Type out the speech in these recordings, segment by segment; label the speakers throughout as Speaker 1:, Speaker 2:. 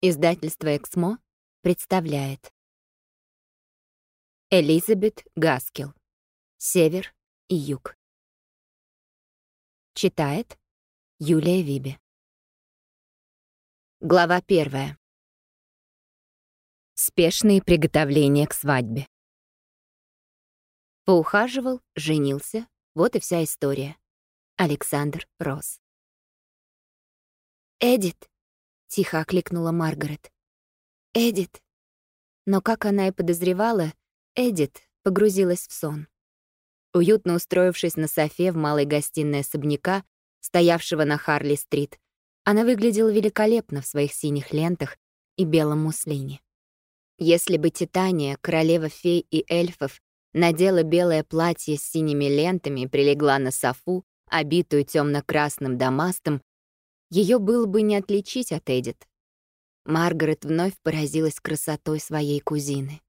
Speaker 1: Издательство «Эксмо» представляет Элизабет Гаскел «Север и юг». Читает Юлия Виби. Глава первая. Спешные приготовления к свадьбе. Поухаживал, женился, вот и вся история. Александр Росс.
Speaker 2: «Эдит», — тихо окликнула Маргарет. «Эдит». Но, как она и подозревала, Эдит погрузилась в сон. Уютно устроившись на софе в малой гостиной особняка, стоявшего на Харли-стрит, она выглядела великолепно в своих синих лентах и белом муслине. Если бы Титания, королева фей и эльфов, надела белое платье с синими лентами и прилегла на софу, обитую темно красным дамастом, ее было бы не отличить от Эдит. Маргарет вновь поразилась красотой своей кузины.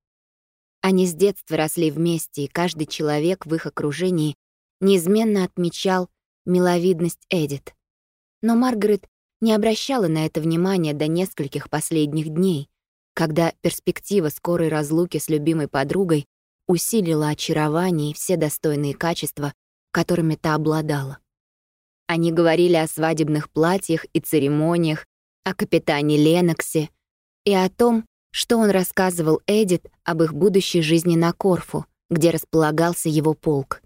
Speaker 2: Они с детства росли вместе, и каждый человек в их окружении неизменно отмечал миловидность Эдит. Но Маргарет не обращала на это внимания до нескольких последних дней, когда перспектива скорой разлуки с любимой подругой усилила очарование и все достойные качества, которыми та обладала. Они говорили о свадебных платьях и церемониях, о капитане Леноксе и о том, что он рассказывал Эдит об их будущей жизни на Корфу, где располагался его полк.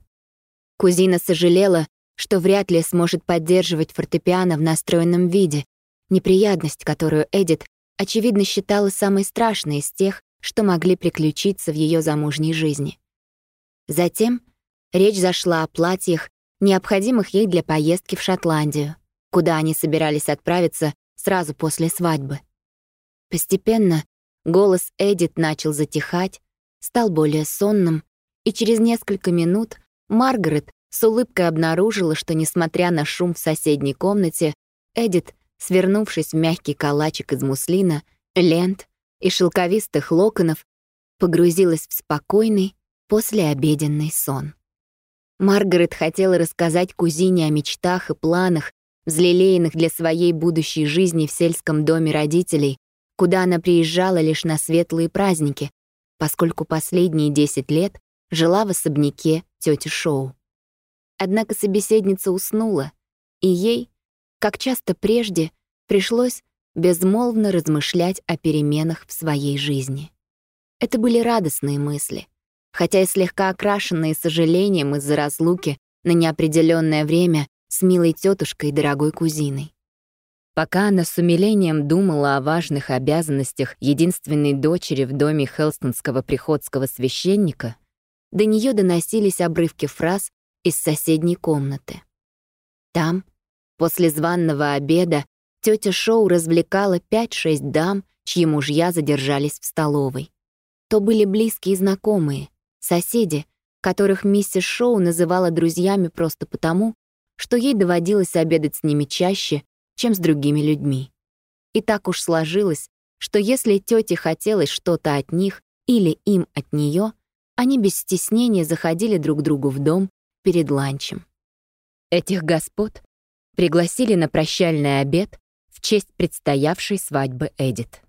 Speaker 2: Кузина сожалела, что вряд ли сможет поддерживать фортепиано в настроенном виде, неприятность, которую Эдит, очевидно, считала самой страшной из тех, что могли приключиться в ее замужней жизни. Затем речь зашла о платьях необходимых ей для поездки в Шотландию, куда они собирались отправиться сразу после свадьбы. Постепенно голос Эдит начал затихать, стал более сонным, и через несколько минут Маргарет с улыбкой обнаружила, что, несмотря на шум в соседней комнате, Эдит, свернувшись в мягкий калачик из муслина, лент и шелковистых локонов, погрузилась в спокойный послеобеденный сон. Маргарет хотела рассказать кузине о мечтах и планах, взлелеянных для своей будущей жизни в сельском доме родителей, куда она приезжала лишь на светлые праздники, поскольку последние 10 лет жила в особняке тети Шоу. Однако собеседница уснула, и ей, как часто прежде, пришлось безмолвно размышлять о переменах в своей жизни. Это были радостные мысли, хотя и слегка окрашенные сожалением из-за разлуки на неопределенное время с милой тетушкой и дорогой кузиной. Пока она с умилением думала о важных обязанностях единственной дочери в доме хелстонского приходского священника, до нее доносились обрывки фраз из соседней комнаты. Там, после званного обеда, тетя Шоу развлекала 5-6 дам, чьи мужья задержались в столовой. То были близкие знакомые, Соседи, которых миссис Шоу называла друзьями просто потому, что ей доводилось обедать с ними чаще, чем с другими людьми. И так уж сложилось, что если тете хотелось что-то от них или им от нее, они без стеснения заходили друг другу в дом перед ланчем. Этих господ пригласили на прощальный обед в честь предстоявшей свадьбы Эдит.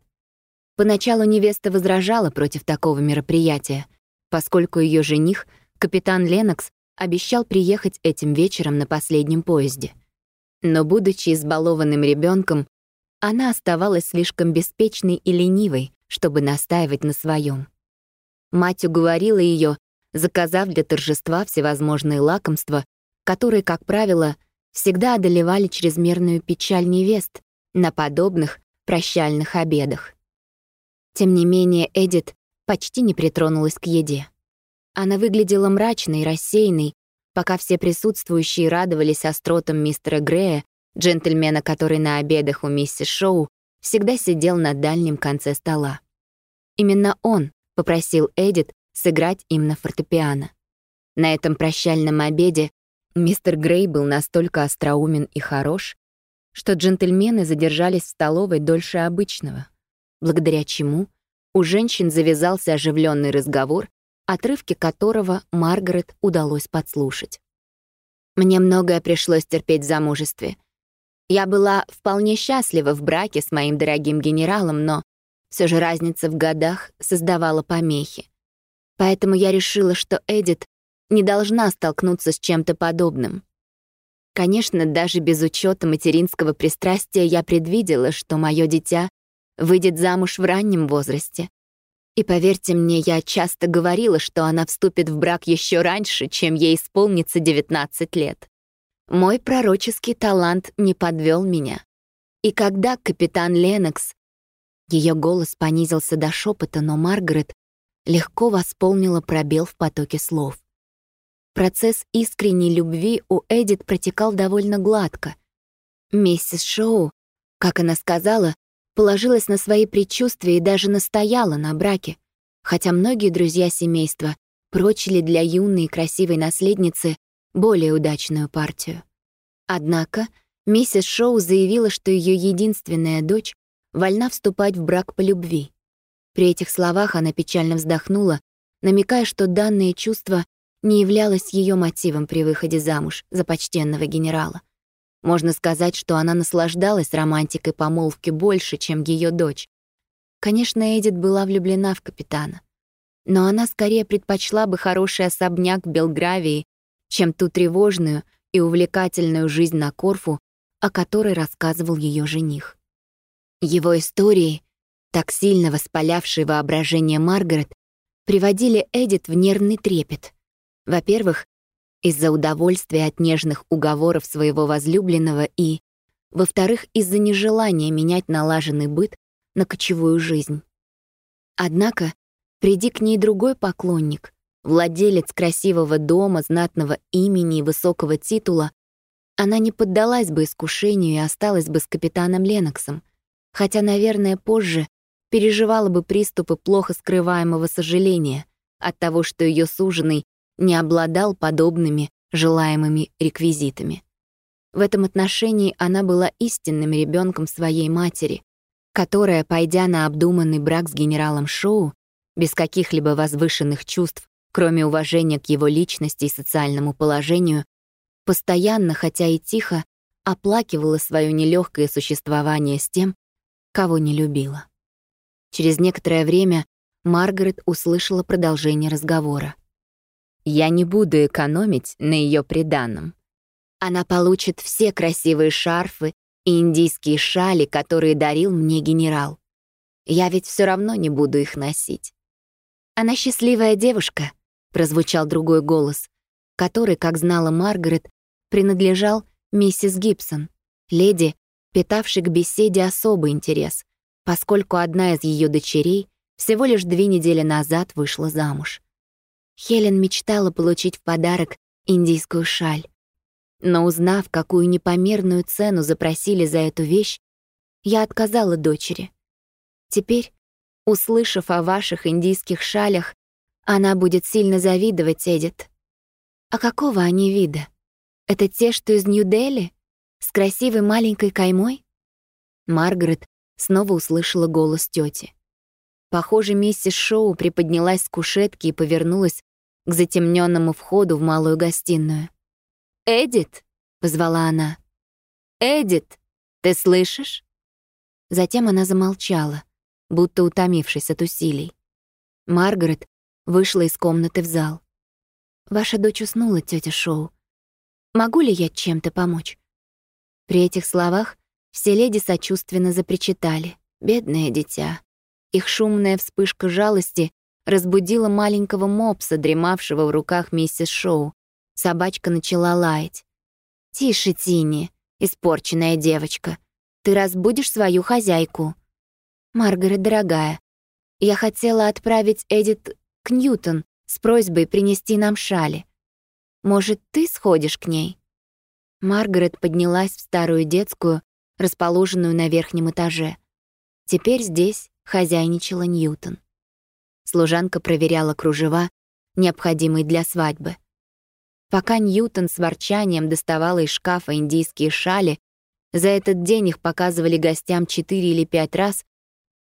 Speaker 2: Поначалу невеста возражала против такого мероприятия, поскольку ее жених, капитан Ленокс, обещал приехать этим вечером на последнем поезде. Но, будучи избалованным ребенком, она оставалась слишком беспечной и ленивой, чтобы настаивать на своем. Мать уговорила ее, заказав для торжества всевозможные лакомства, которые, как правило, всегда одолевали чрезмерную печаль невест на подобных прощальных обедах. Тем не менее, Эдит почти не притронулась к еде. Она выглядела мрачной рассеянной, пока все присутствующие радовались остротам мистера Грея, джентльмена, который на обедах у миссис Шоу всегда сидел на дальнем конце стола. Именно он попросил Эдит сыграть им на фортепиано. На этом прощальном обеде мистер Грей был настолько остроумен и хорош, что джентльмены задержались в столовой дольше обычного, благодаря чему у женщин завязался оживленный разговор, отрывки которого Маргарет удалось подслушать. «Мне многое пришлось терпеть в замужестве. Я была вполне счастлива в браке с моим дорогим генералом, но все же разница в годах создавала помехи. Поэтому я решила, что Эдит не должна столкнуться с чем-то подобным. Конечно, даже без учета материнского пристрастия я предвидела, что мое дитя выйдет замуж в раннем возрасте. И поверьте мне, я часто говорила, что она вступит в брак еще раньше, чем ей исполнится 19 лет. Мой пророческий талант не подвел меня. И когда капитан Ленокс... Ее голос понизился до шепота, но Маргарет легко восполнила пробел в потоке слов. Процесс искренней любви у Эдит протекал довольно гладко. Миссис Шоу, как она сказала, положилась на свои предчувствия и даже настояла на браке, хотя многие друзья семейства прочили для юной и красивой наследницы более удачную партию. Однако миссис Шоу заявила, что ее единственная дочь вольна вступать в брак по любви. При этих словах она печально вздохнула, намекая, что данное чувство не являлось ее мотивом при выходе замуж за почтенного генерала. Можно сказать, что она наслаждалась романтикой помолвки больше, чем ее дочь. Конечно, Эдит была влюблена в капитана. Но она скорее предпочла бы хороший особняк в Белгравии, чем ту тревожную и увлекательную жизнь на Корфу, о которой рассказывал ее жених. Его истории, так сильно воспалявшие воображение Маргарет, приводили Эдит в нервный трепет. Во-первых, из-за удовольствия от нежных уговоров своего возлюбленного и, во-вторых, из-за нежелания менять налаженный быт на кочевую жизнь. Однако, приди к ней другой поклонник, владелец красивого дома, знатного имени и высокого титула, она не поддалась бы искушению и осталась бы с капитаном Леноксом, хотя, наверное, позже переживала бы приступы плохо скрываемого сожаления от того, что ее суженый не обладал подобными желаемыми реквизитами. В этом отношении она была истинным ребенком своей матери, которая, пойдя на обдуманный брак с генералом Шоу, без каких-либо возвышенных чувств, кроме уважения к его личности и социальному положению, постоянно, хотя и тихо, оплакивала свое нелегкое существование с тем, кого не любила. Через некоторое время Маргарет услышала продолжение разговора. Я не буду экономить на ее приданном. Она получит все красивые шарфы и индийские шали, которые дарил мне генерал. Я ведь все равно не буду их носить. Она счастливая девушка, прозвучал другой голос, который, как знала Маргарет, принадлежал миссис Гибсон, леди, питавшей к беседе особый интерес, поскольку одна из ее дочерей всего лишь две недели назад вышла замуж. Хелен мечтала получить в подарок индийскую шаль. Но узнав, какую непомерную цену запросили за эту вещь, я отказала дочери. Теперь, услышав о ваших индийских шалях, она будет сильно завидовать Эдит. А какого они вида? Это те, что из Нью-Дели? С красивой маленькой каймой? Маргарет снова услышала голос тети. Похоже, миссис Шоу приподнялась с кушетки и повернулась к затемненному входу в малую гостиную. «Эдит!» — позвала она. «Эдит, ты слышишь?» Затем она замолчала, будто утомившись от усилий. Маргарет вышла из комнаты в зал. «Ваша дочь уснула, тетя Шоу. Могу ли я чем-то помочь?» При этих словах все леди сочувственно запричитали. «Бедное дитя». Их шумная вспышка жалости разбудила маленького мопса, дремавшего в руках миссис Шоу. Собачка начала лаять. «Тише, Тини, испорченная девочка. Ты разбудишь свою хозяйку». «Маргарет, дорогая, я хотела отправить Эдит к Ньютон с просьбой принести нам шали. Может, ты сходишь к ней?» Маргарет поднялась в старую детскую, расположенную на верхнем этаже. Теперь здесь хозяйничала Ньютон. Служанка проверяла кружева, необходимые для свадьбы. Пока Ньютон с ворчанием доставала из шкафа индийские шали, за этот день их показывали гостям четыре или пять раз,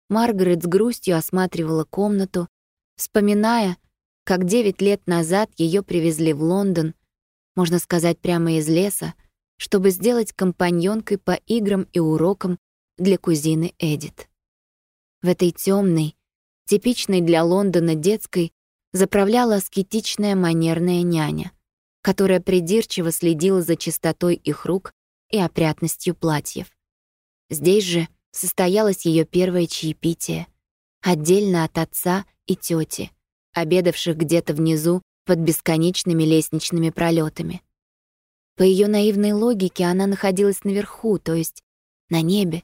Speaker 2: Маргарет с грустью осматривала комнату, вспоминая, как девять лет назад ее привезли в Лондон, можно сказать, прямо из леса, чтобы сделать компаньонкой по играм и урокам для кузины Эдит. В этой темной, типичной для Лондона детской, заправляла аскетичная манерная няня, которая придирчиво следила за чистотой их рук и опрятностью платьев. Здесь же состоялось ее первое чаепитие, отдельно от отца и тети, обедавших где-то внизу под бесконечными лестничными пролетами. По ее наивной логике она находилась наверху, то есть на небе.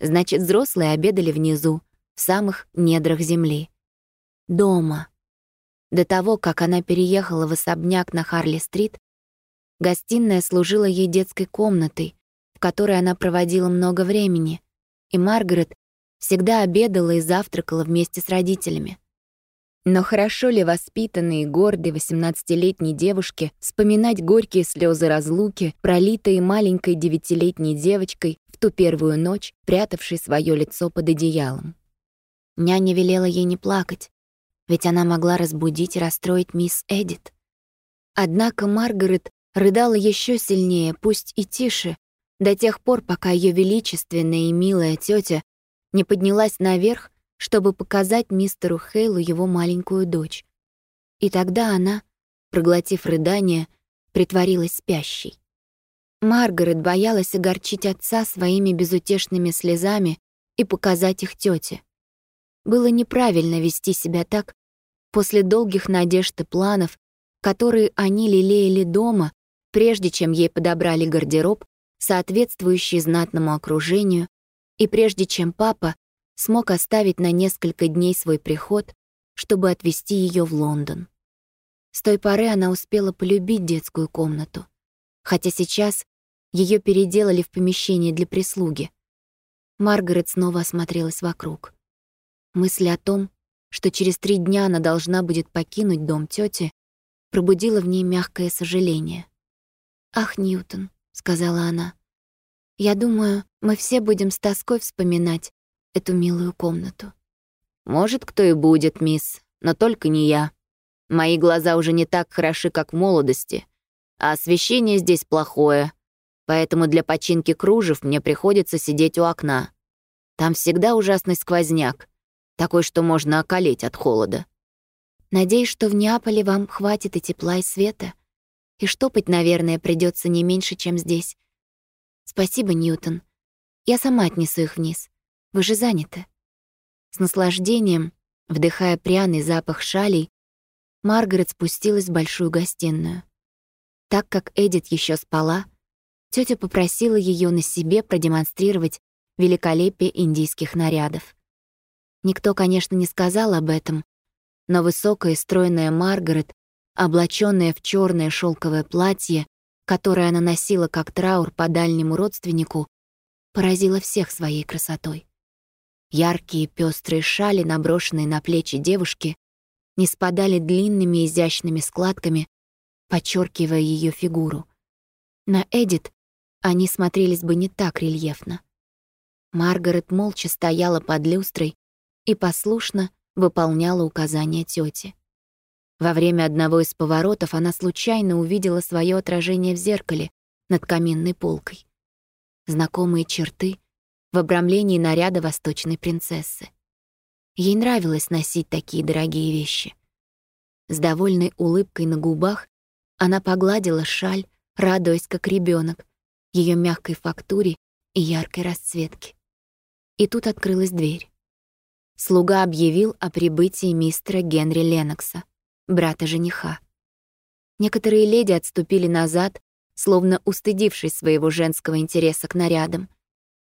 Speaker 2: Значит, взрослые обедали внизу, в самых недрах земли. Дома. До того, как она переехала в особняк на Харли-стрит, гостиная служила ей детской комнатой, в которой она проводила много времени, и Маргарет всегда обедала и завтракала вместе с родителями. Но хорошо ли воспитанной и гордой 18-летней девушке вспоминать горькие слезы разлуки, пролитые маленькой девятилетней девочкой в ту первую ночь, прятавшей свое лицо под одеялом? Няня велела ей не плакать, ведь она могла разбудить и расстроить мисс Эдит. Однако Маргарет рыдала еще сильнее, пусть и тише, до тех пор, пока ее величественная и милая тетя не поднялась наверх чтобы показать мистеру Хейлу его маленькую дочь. И тогда она, проглотив рыдание, притворилась спящей. Маргарет боялась огорчить отца своими безутешными слезами и показать их тете. Было неправильно вести себя так после долгих надежд и планов, которые они лелеяли дома, прежде чем ей подобрали гардероб, соответствующий знатному окружению, и прежде чем папа смог оставить на несколько дней свой приход, чтобы отвезти ее в Лондон. С той поры она успела полюбить детскую комнату, хотя сейчас ее переделали в помещение для прислуги. Маргарет снова осмотрелась вокруг. Мысль о том, что через три дня она должна будет покинуть дом тети, пробудила в ней мягкое сожаление. «Ах, Ньютон», — сказала она, — «я думаю, мы все будем с тоской вспоминать, эту милую комнату.
Speaker 1: «Может, кто и будет, мисс, но только не я. Мои глаза уже не так хороши, как в молодости, а освещение здесь плохое, поэтому для починки кружев мне приходится сидеть у окна. Там всегда ужасный сквозняк, такой, что можно околеть от холода.
Speaker 2: Надеюсь, что в Неаполе вам хватит и тепла, и света. И штопать, наверное, придется не меньше, чем здесь. Спасибо, Ньютон. Я сама отнесу их вниз. Вы же заняты». С наслаждением, вдыхая пряный запах шалей, Маргарет спустилась в большую гостиную. Так как Эдит еще спала, тетя попросила ее на себе продемонстрировать великолепие индийских нарядов. Никто, конечно, не сказал об этом, но высокая стройная Маргарет, облаченная в черное шелковое платье, которое она носила как траур по дальнему родственнику, поразила всех своей красотой. Яркие пестрые шали, наброшенные на плечи девушки, не спадали длинными изящными складками, подчеркивая ее фигуру. На Эдит они смотрелись бы не так рельефно. Маргарет молча стояла под люстрой и послушно выполняла указания тети. Во время одного из поворотов она случайно увидела свое отражение в зеркале над каминной полкой. Знакомые черты, в обрамлении наряда восточной принцессы. Ей нравилось носить такие дорогие вещи. С довольной улыбкой на губах она погладила шаль, радуясь как ребенок, ее мягкой фактуре и яркой расцветке. И тут открылась дверь. Слуга объявил о прибытии мистера Генри Ленокса, брата жениха. Некоторые леди отступили назад, словно устыдившись своего женского интереса к нарядам,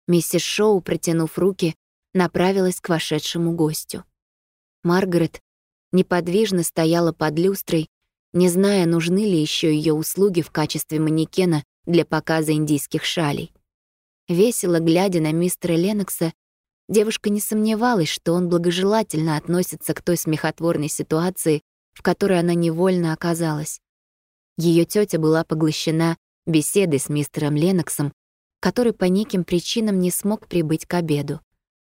Speaker 2: Миссис Шоу, протянув руки, направилась к вошедшему гостю. Маргарет неподвижно стояла под люстрой, не зная, нужны ли еще ее услуги в качестве манекена для показа индийских шалей. Весело глядя на мистера Ленокса, девушка не сомневалась, что он благожелательно относится к той смехотворной ситуации, в которой она невольно оказалась. Ее тетя была поглощена беседой с мистером Леноксом который по неким причинам не смог прибыть к обеду.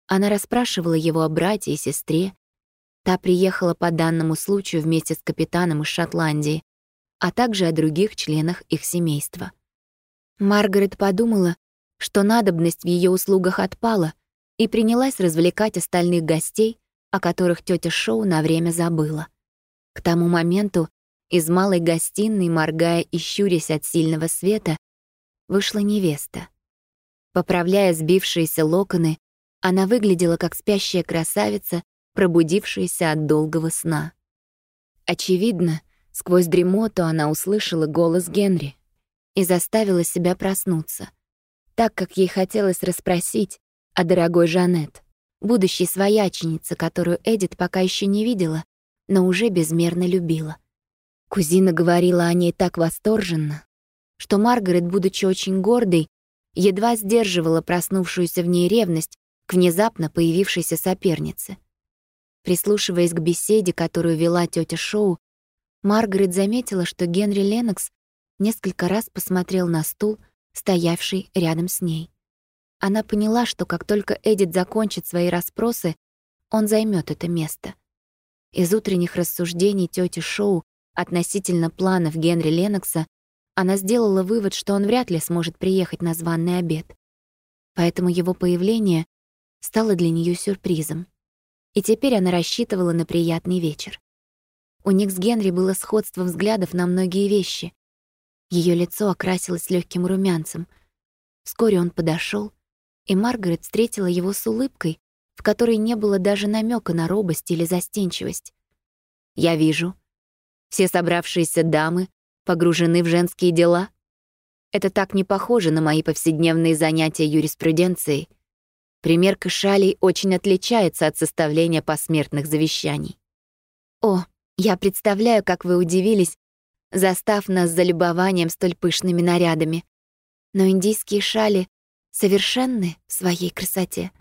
Speaker 2: Она расспрашивала его о брате и сестре. Та приехала по данному случаю вместе с капитаном из Шотландии, а также о других членах их семейства. Маргарет подумала, что надобность в ее услугах отпала, и принялась развлекать остальных гостей, о которых тетя Шоу на время забыла. К тому моменту из малой гостиной, моргая и щурясь от сильного света, вышла невеста. Поправляя сбившиеся локоны, она выглядела как спящая красавица, пробудившаяся от долгого сна. Очевидно, сквозь дремоту она услышала голос Генри и заставила себя проснуться, так как ей хотелось расспросить о дорогой Жанет, будущей свояченице, которую Эдит пока еще не видела, но уже безмерно любила. Кузина говорила о ней так восторженно, что Маргарет, будучи очень гордой, едва сдерживала проснувшуюся в ней ревность к внезапно появившейся сопернице. Прислушиваясь к беседе, которую вела тетя Шоу, Маргарет заметила, что Генри Ленокс несколько раз посмотрел на стул, стоявший рядом с ней. Она поняла, что как только Эдит закончит свои расспросы, он займет это место. Из утренних рассуждений тети Шоу относительно планов Генри Ленокса она сделала вывод, что он вряд ли сможет приехать на званный обед. Поэтому его появление стало для нее сюрпризом. И теперь она рассчитывала на приятный вечер. У них с Генри было сходство взглядов на многие вещи. Ее лицо окрасилось легким румянцем. Вскоре он подошел, и Маргарет встретила его с улыбкой, в которой не было даже намека на робость или застенчивость. «Я вижу. Все собравшиеся дамы погружены в женские дела. Это так не похоже на мои повседневные занятия юриспруденцией. Примерка шалей очень отличается от составления посмертных завещаний. О, я представляю, как вы удивились, застав нас за любованием столь пышными нарядами. Но индийские шали совершенны в своей красоте.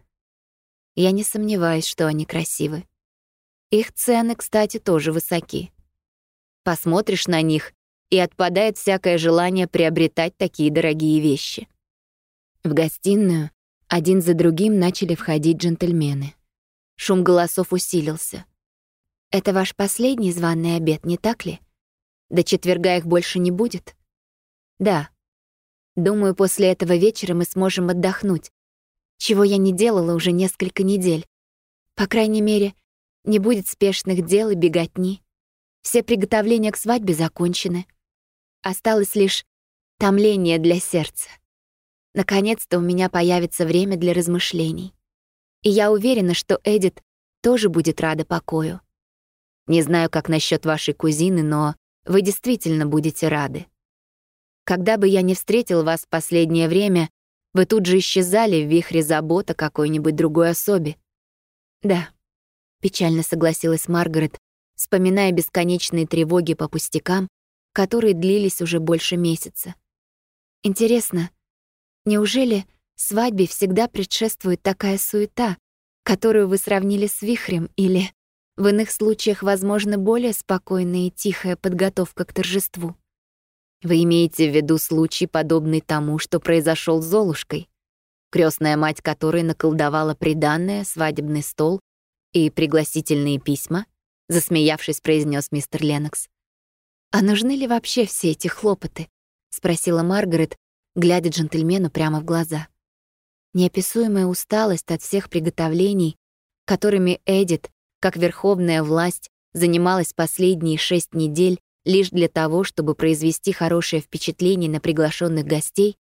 Speaker 2: Я не сомневаюсь, что они красивы. Их цены, кстати, тоже высоки. Посмотришь на них, и отпадает всякое желание приобретать такие дорогие вещи. В гостиную один за другим начали входить джентльмены. Шум голосов усилился. «Это ваш последний званый обед, не так ли? До четверга их больше не будет?» «Да. Думаю, после этого вечера мы сможем отдохнуть, чего я не делала уже несколько недель. По крайней мере, не будет спешных дел и беготни. Все приготовления к свадьбе закончены. Осталось лишь томление для сердца. Наконец-то у меня появится время для размышлений. И я уверена, что Эдит тоже будет рада покою. Не знаю, как насчет вашей кузины, но вы действительно будете рады. Когда бы я не встретил вас в последнее время, вы тут же исчезали в вихре забот о какой-нибудь другой особе. Да, печально согласилась Маргарет, вспоминая бесконечные тревоги по пустякам, которые длились уже больше месяца. Интересно, Неужели свадьбе всегда предшествует такая суета, которую вы сравнили с вихрем, или в иных случаях, возможно, более спокойная и тихая подготовка к торжеству? Вы имеете в виду случай, подобный тому, что произошел с Золушкой, крестная мать которой наколдовала приданное, свадебный стол и пригласительные письма? Засмеявшись, произнес мистер Ленокс. «А нужны ли вообще все эти хлопоты?» — спросила Маргарет, глядя джентльмену прямо в глаза. Неописуемая усталость от всех приготовлений, которыми Эдит, как верховная власть, занималась последние шесть недель лишь для того, чтобы произвести хорошее впечатление на приглашенных гостей,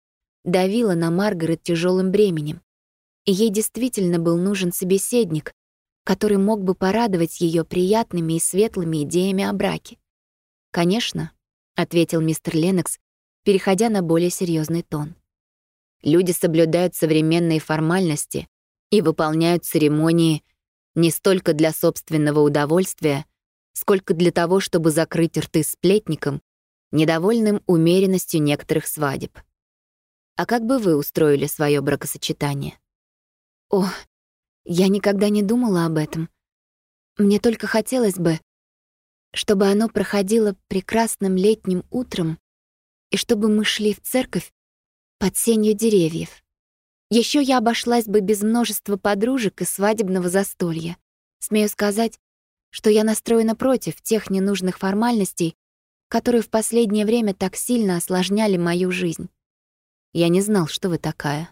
Speaker 2: давила на Маргарет тяжелым бременем. Ей действительно был нужен собеседник, который мог бы порадовать ее приятными и светлыми идеями о браке. «Конечно», — ответил мистер Ленокс, переходя на более серьезный тон. Люди соблюдают современные формальности и выполняют церемонии не столько для собственного удовольствия, сколько для того, чтобы закрыть рты сплетникам, недовольным умеренностью некоторых свадеб. А как бы вы устроили свое бракосочетание? О, я никогда не думала об этом. Мне только хотелось бы, чтобы оно проходило прекрасным летним утром и чтобы мы шли в церковь под сенью деревьев. Еще я обошлась бы без множества подружек и свадебного застолья. Смею сказать, что я настроена против тех ненужных формальностей, которые в последнее время так сильно осложняли мою жизнь.
Speaker 1: Я не знал, что вы такая.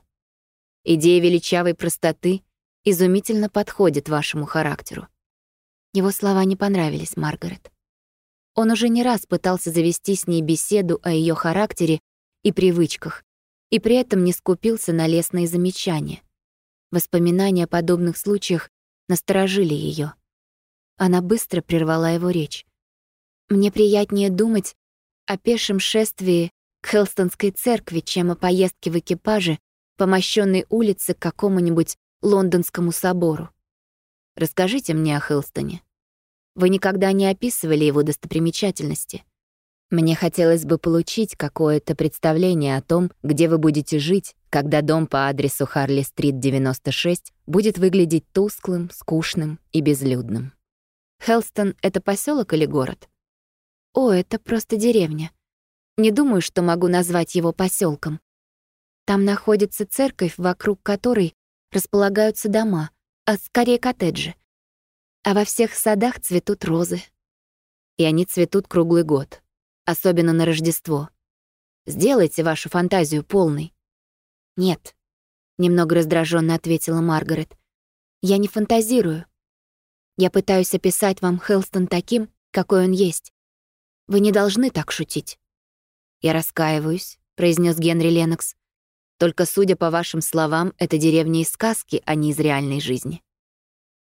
Speaker 1: Идея величавой простоты изумительно подходит вашему характеру.
Speaker 2: Его слова не понравились Маргарет. Он уже не раз пытался завести с ней беседу о ее характере и привычках, и при этом не скупился на лестные замечания. Воспоминания о подобных случаях насторожили ее. Она быстро прервала его речь. «Мне приятнее думать о пешем шествии к Хелстонской церкви, чем о поездке в экипаже по мощенной улице к какому-нибудь лондонскому собору. Расскажите мне о Хелстоне. Вы никогда не описывали его достопримечательности. Мне хотелось бы получить какое-то представление о том, где вы будете жить, когда дом по адресу Харли-стрит 96 будет выглядеть тусклым, скучным и безлюдным. Хелстон — это поселок или город? О, это просто деревня. Не думаю, что могу назвать его поселком. Там находится церковь, вокруг которой располагаются дома, а скорее коттеджи. А во всех садах цветут розы. И они цветут круглый год, особенно на Рождество. Сделайте вашу фантазию полной. Нет, немного раздраженно ответила Маргарет. Я не фантазирую. Я пытаюсь описать вам Хелстон таким, какой он есть. Вы не должны так шутить. Я раскаиваюсь, произнес Генри Ленокс. Только, судя по вашим словам, это деревня из сказки, а не из реальной жизни.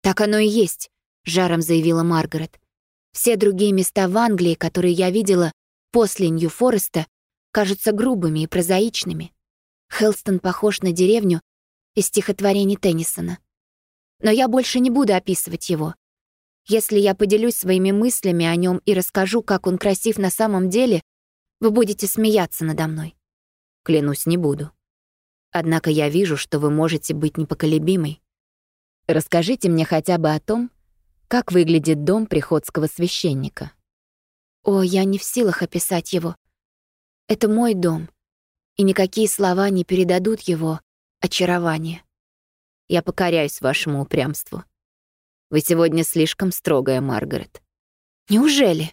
Speaker 2: Так оно и есть, жаром заявила Маргарет. Все другие места в Англии, которые я видела после Нью-Фореста, кажутся грубыми и прозаичными. Хелстон похож на деревню из стихотворений Теннисона. Но я больше не буду описывать его. Если я поделюсь своими мыслями о нем и расскажу, как он красив на самом деле, вы будете смеяться надо мной. Клянусь, не буду. Однако я вижу, что вы можете быть непоколебимой. Расскажите мне хотя бы о том, как выглядит дом приходского священника. О, я не в силах описать его. Это мой дом, и никакие слова не передадут его очарование. Я покоряюсь вашему упрямству. Вы сегодня слишком строгая, Маргарет. Неужели?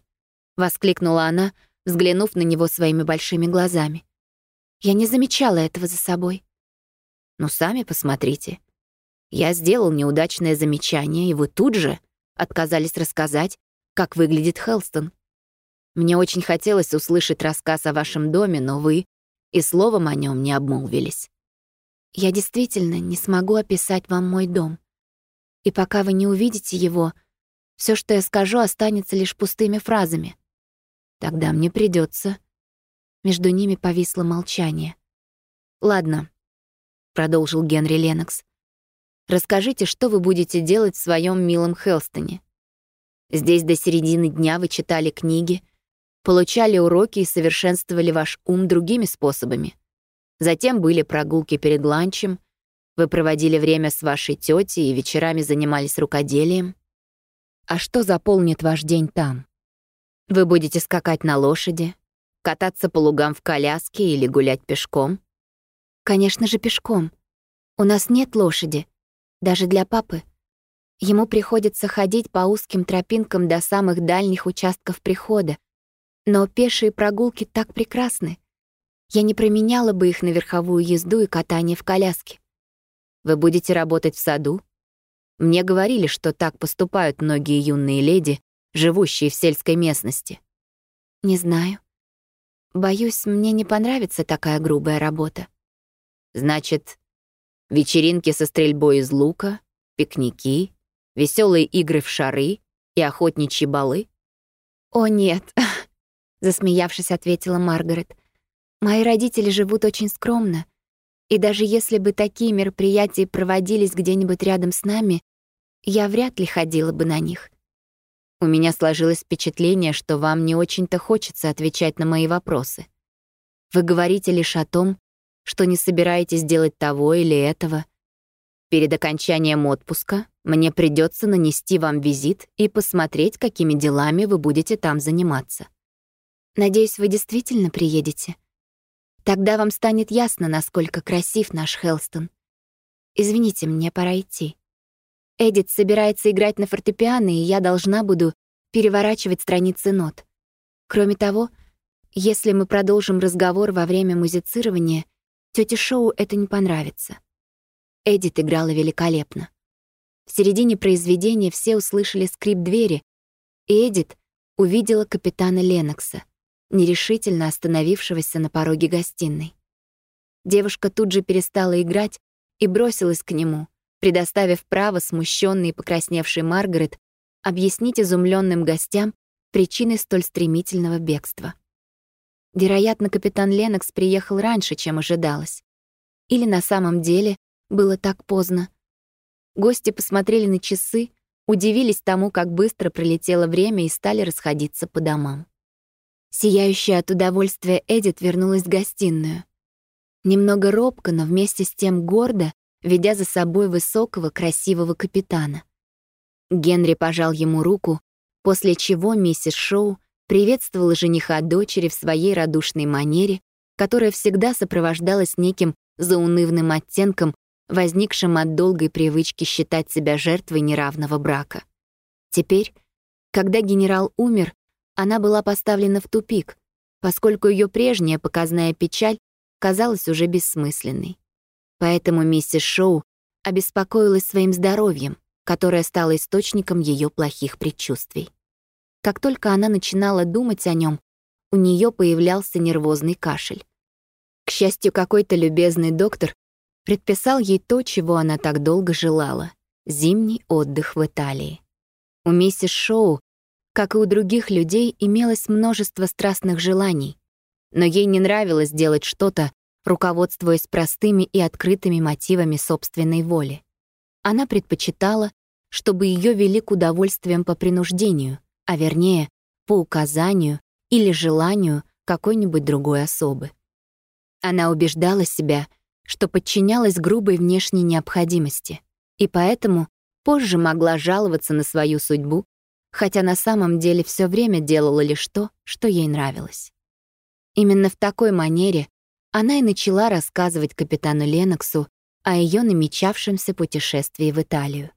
Speaker 2: воскликнула она, взглянув на него своими большими глазами. Я не замечала этого за собой. Ну, сами посмотрите. Я сделал неудачное замечание, и вы тут же отказались рассказать, как выглядит Хелстон. Мне очень хотелось услышать рассказ о вашем доме, но вы и словом о нем не обмолвились. Я действительно не смогу описать вам мой дом. И пока вы не увидите его, все, что я скажу, останется лишь пустыми фразами. Тогда мне придется. Между ними повисло молчание. Ладно, продолжил Генри Ленокс. Расскажите, что вы будете делать в своем милом Хелстоне. Здесь до середины дня вы читали книги, получали уроки и совершенствовали ваш ум другими способами. Затем были прогулки перед ланчем, вы проводили время с вашей тетей и вечерами занимались рукоделием. А что заполнит ваш день там? Вы будете скакать на лошади, кататься по лугам в коляске или гулять пешком? Конечно же, пешком. У нас нет лошади, даже для папы. Ему приходится ходить по узким тропинкам до самых дальних участков прихода. Но пешие прогулки так прекрасны. Я не променяла бы их на верховую езду и катание в коляске. Вы будете работать в саду? Мне говорили, что так поступают многие юные леди, живущие в сельской местности. Не знаю. Боюсь, мне не понравится такая грубая работа. Значит, вечеринки со стрельбой из лука, пикники, веселые игры в шары и охотничьи балы? О, нет, засмеявшись, ответила Маргарет. Мои родители живут очень скромно, и даже если бы такие мероприятия проводились где-нибудь рядом с нами, я вряд ли ходила бы на них. У меня сложилось впечатление, что вам не очень-то хочется отвечать на мои вопросы. Вы говорите лишь о том, что не собираетесь делать того или этого. Перед окончанием отпуска мне придется нанести вам визит и посмотреть, какими делами вы будете там заниматься. Надеюсь, вы действительно приедете. Тогда вам станет ясно, насколько красив наш Хелстон. Извините, мне пора идти. Эдит собирается играть на фортепиано, и я должна буду переворачивать страницы нот. Кроме того, если мы продолжим разговор во время музицирования — тете Шоу это не понравится. Эдит играла великолепно. В середине произведения все услышали скрип двери, и Эдит увидела капитана Ленокса, нерешительно остановившегося на пороге гостиной. Девушка тут же перестала играть и бросилась к нему, предоставив право смущенной и покрасневшей Маргарет объяснить изумленным гостям причины столь стремительного бегства. Вероятно, капитан Ленокс приехал раньше, чем ожидалось. Или на самом деле было так поздно. Гости посмотрели на часы, удивились тому, как быстро пролетело время и стали расходиться по домам. Сияющая от удовольствия Эдит вернулась в гостиную. Немного робко, но вместе с тем гордо, ведя за собой высокого, красивого капитана. Генри пожал ему руку, после чего миссис Шоу приветствовала жениха дочери в своей радушной манере, которая всегда сопровождалась неким заунывным оттенком, возникшим от долгой привычки считать себя жертвой неравного брака. Теперь, когда генерал умер, она была поставлена в тупик, поскольку ее прежняя показная печаль казалась уже бессмысленной. Поэтому миссис Шоу обеспокоилась своим здоровьем, которое стало источником ее плохих предчувствий. Как только она начинала думать о нем, у нее появлялся нервозный кашель. К счастью, какой-то любезный доктор предписал ей то, чего она так долго желала — зимний отдых в Италии. У миссис Шоу, как и у других людей, имелось множество страстных желаний, но ей не нравилось делать что-то, руководствуясь простыми и открытыми мотивами собственной воли. Она предпочитала, чтобы ее вели к удовольствиям по принуждению, а вернее, по указанию или желанию какой-нибудь другой особы. Она убеждала себя, что подчинялась грубой внешней необходимости, и поэтому позже могла жаловаться на свою судьбу, хотя на самом деле все время делала лишь то, что ей нравилось. Именно в такой манере она и начала рассказывать капитану Леноксу о ее намечавшемся путешествии в Италию.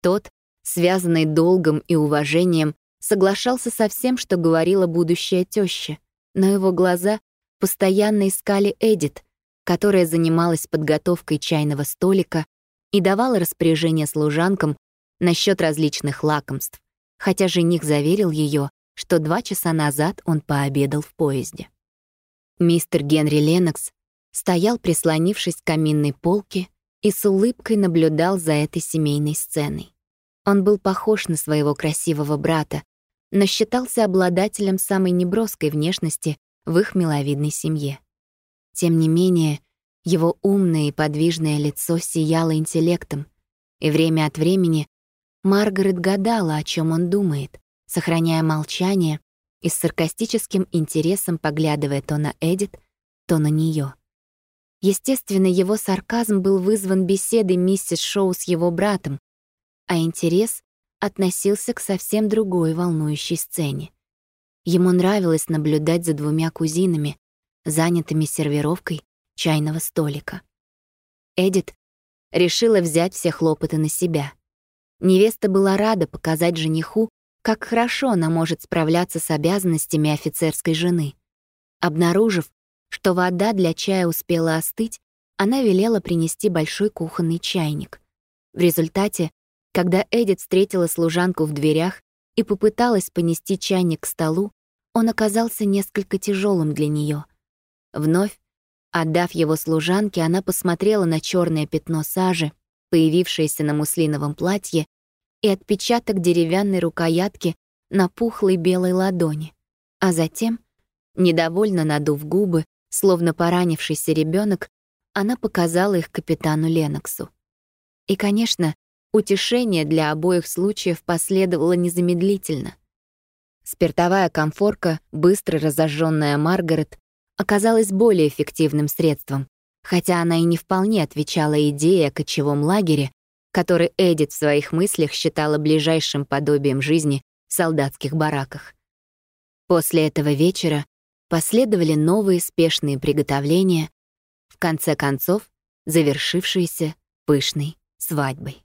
Speaker 2: Тот, связанный долгом и уважением, соглашался со всем, что говорила будущая теща, но его глаза постоянно искали Эдит, которая занималась подготовкой чайного столика и давала распоряжение служанкам насчет различных лакомств, хотя жених заверил ее, что два часа назад он пообедал в поезде. Мистер Генри Ленокс стоял, прислонившись к каминной полке, и с улыбкой наблюдал за этой семейной сценой. Он был похож на своего красивого брата, но считался обладателем самой неброской внешности в их миловидной семье. Тем не менее, его умное и подвижное лицо сияло интеллектом, и время от времени Маргарет гадала, о чем он думает, сохраняя молчание и с саркастическим интересом поглядывая то на Эдит, то на нее. Естественно, его сарказм был вызван беседой миссис Шоу с его братом, а интерес относился к совсем другой волнующей сцене. Ему нравилось наблюдать за двумя кузинами, занятыми сервировкой чайного столика. Эдит решила взять все хлопоты на себя. Невеста была рада показать жениху, как хорошо она может справляться с обязанностями офицерской жены. Обнаружив, что вода для чая успела остыть, она велела принести большой кухонный чайник. В результате, когда Эдит встретила служанку в дверях и попыталась понести чайник к столу, он оказался несколько тяжелым для нее. Вновь, отдав его служанке, она посмотрела на черное пятно сажи, появившееся на муслиновом платье, и отпечаток деревянной рукоятки на пухлой белой ладони, а затем, недовольно надув губы, словно поранившийся ребенок, она показала их капитану Леноксу. И, конечно, утешение для обоих случаев последовало незамедлительно. Спиртовая комфорка, быстро разожженная Маргарет, оказалась более эффективным средством, хотя она и не вполне отвечала идее о кочевом лагере, который Эдит в своих мыслях считала ближайшим подобием жизни в солдатских бараках. После этого вечера последовали новые спешные приготовления, в конце концов завершившиеся пышной свадьбой.